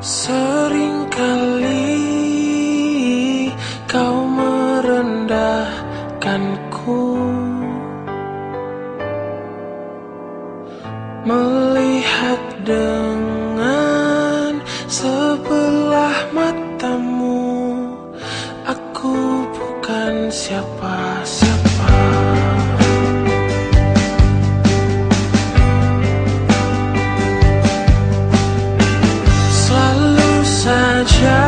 Seringkali kau merendahkanku. Melihat dengan sebelah matamu Aku bukan siapa-siapa child.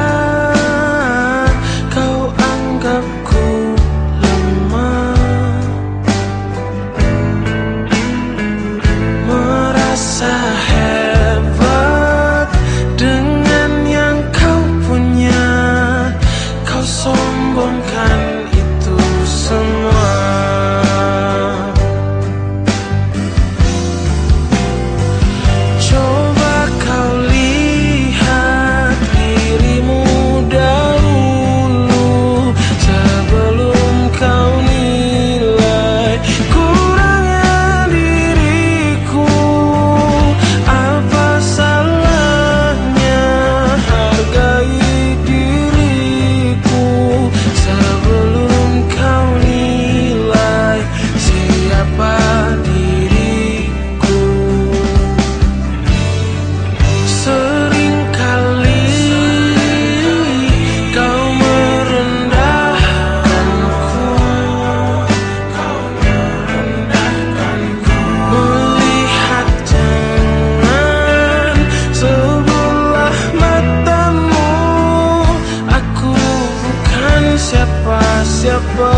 siapa-siapa